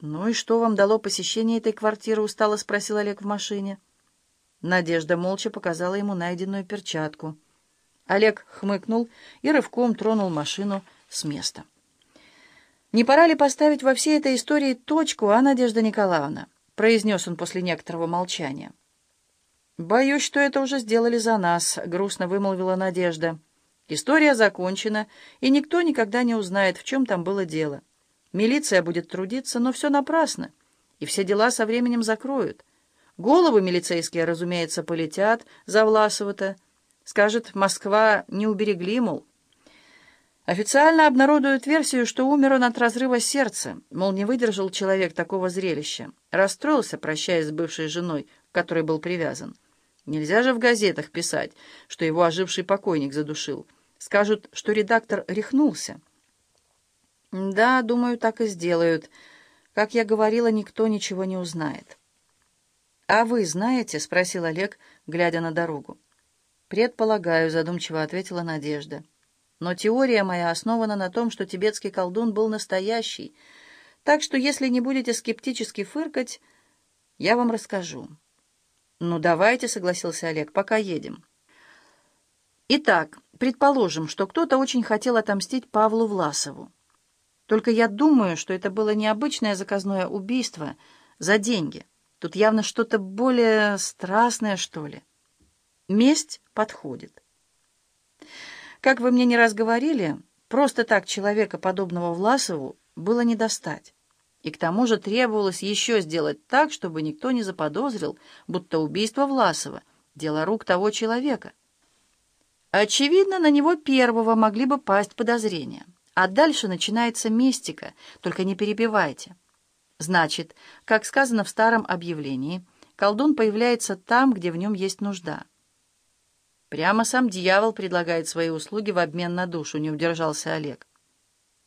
«Ну и что вам дало посещение этой квартиры?» — устало спросил Олег в машине. Надежда молча показала ему найденную перчатку. Олег хмыкнул и рывком тронул машину с места. «Не пора ли поставить во всей этой истории точку, а, Надежда Николаевна?» — произнес он после некоторого молчания. «Боюсь, что это уже сделали за нас», — грустно вымолвила Надежда. «История закончена, и никто никогда не узнает, в чем там было дело. Милиция будет трудиться, но все напрасно, и все дела со временем закроют. Головы милицейские, разумеется, полетят за Власова-то. Скажет, Москва не уберегли, мол». Официально обнародуют версию, что умер он от разрыва сердца, мол, не выдержал человек такого зрелища. Расстроился, прощаясь с бывшей женой, к которой был привязан. Нельзя же в газетах писать, что его оживший покойник задушил. Скажут, что редактор рехнулся. Да, думаю, так и сделают. Как я говорила, никто ничего не узнает. «А вы знаете?» — спросил Олег, глядя на дорогу. «Предполагаю», — задумчиво ответила Надежда. «Но теория моя основана на том, что тибетский колдун был настоящий. Так что, если не будете скептически фыркать, я вам расскажу». «Ну, давайте», — согласился Олег, — «пока едем». Итак, предположим, что кто-то очень хотел отомстить Павлу Власову. Только я думаю, что это было необычное заказное убийство за деньги. Тут явно что-то более страстное, что ли. Месть подходит. Как вы мне не раз говорили, просто так человека, подобного Власову, было не достать. И к тому же требовалось еще сделать так, чтобы никто не заподозрил, будто убийство Власова — дело рук того человека. Очевидно, на него первого могли бы пасть подозрения. А дальше начинается мистика, только не перебивайте. Значит, как сказано в старом объявлении, колдун появляется там, где в нем есть нужда. Прямо сам дьявол предлагает свои услуги в обмен на душу, не удержался Олег.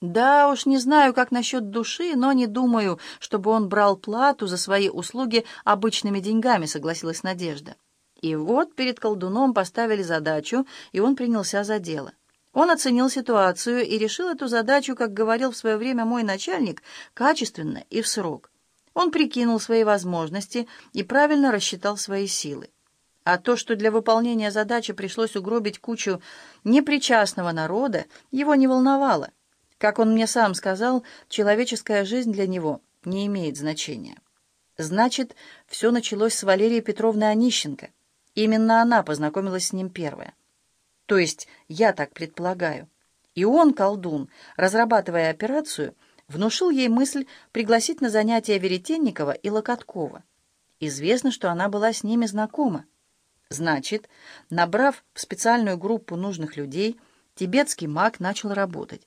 Да уж не знаю, как насчет души, но не думаю, чтобы он брал плату за свои услуги обычными деньгами, согласилась Надежда. И вот перед колдуном поставили задачу, и он принялся за дело. Он оценил ситуацию и решил эту задачу, как говорил в свое время мой начальник, качественно и в срок. Он прикинул свои возможности и правильно рассчитал свои силы. А то, что для выполнения задачи пришлось угробить кучу непричастного народа, его не волновало. Как он мне сам сказал, человеческая жизнь для него не имеет значения. Значит, все началось с Валерии Петровны Онищенко. Именно она познакомилась с ним первая. То есть, я так предполагаю. И он, колдун, разрабатывая операцию, внушил ей мысль пригласить на занятия Веретенникова и Локоткова. Известно, что она была с ними знакома. Значит, набрав в специальную группу нужных людей, тибетский маг начал работать.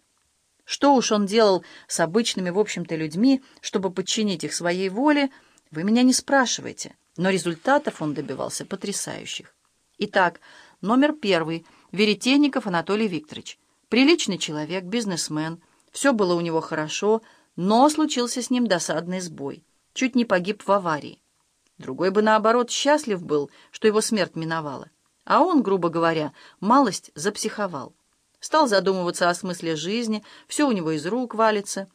Что уж он делал с обычными, в общем-то, людьми, чтобы подчинить их своей воле, вы меня не спрашивайте, но результатов он добивался потрясающих. Итак, номер первый — Веретенников Анатолий Викторович. Приличный человек, бизнесмен, все было у него хорошо, но случился с ним досадный сбой. Чуть не погиб в аварии. Другой бы, наоборот, счастлив был, что его смерть миновала. А он, грубо говоря, малость запсиховал стал задумываться о смысле жизни, все у него из рук валится.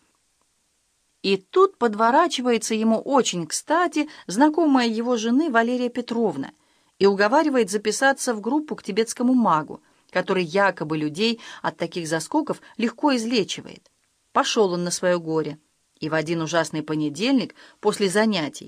И тут подворачивается ему очень кстати знакомая его жены Валерия Петровна и уговаривает записаться в группу к тибетскому магу, который якобы людей от таких заскоков легко излечивает. Пошел он на свое горе. И в один ужасный понедельник после занятий